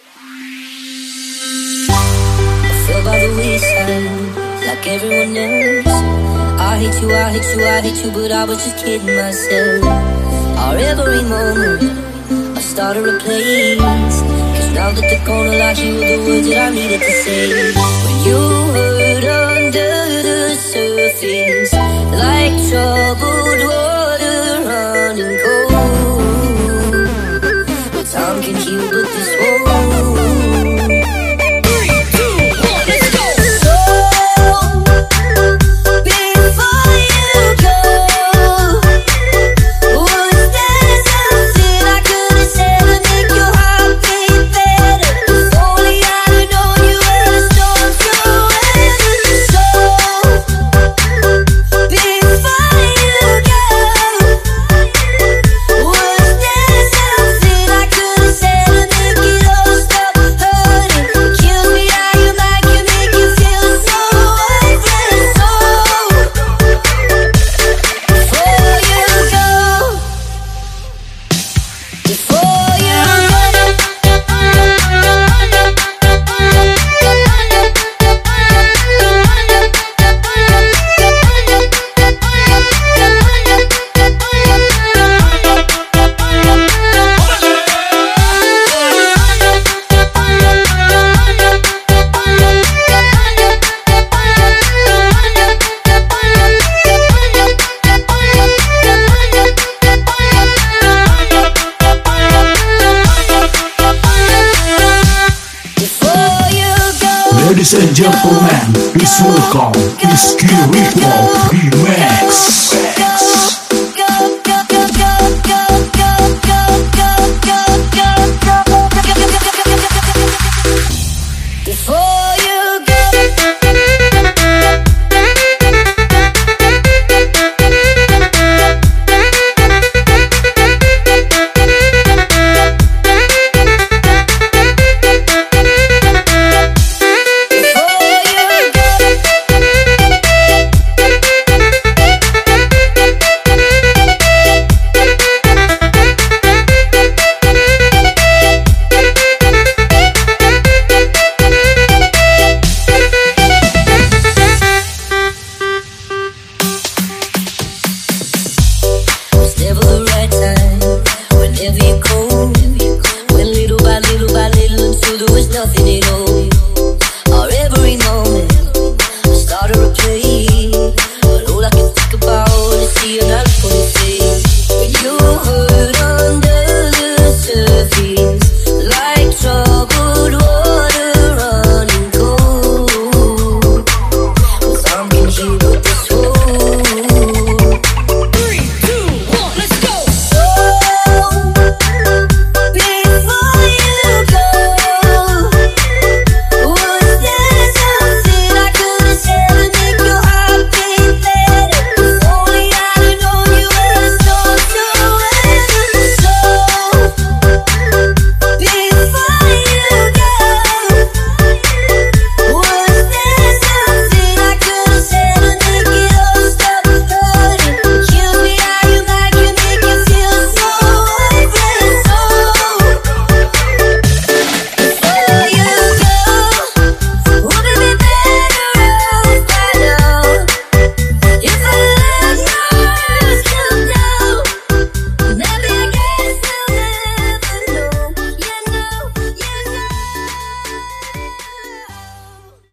I fell by the wayside like everyone else. I hate you, I hate you, I hate you, but I was just kidding myself. Our every moment, I started a place. Cause now that all I hear were the words that I needed to say. When you hurt under the surface, like troubled water running cold. But time can heal, but this Ladies and gentlemen, please welcome Iski Ritual Remix. Never the right time. Whenever you called,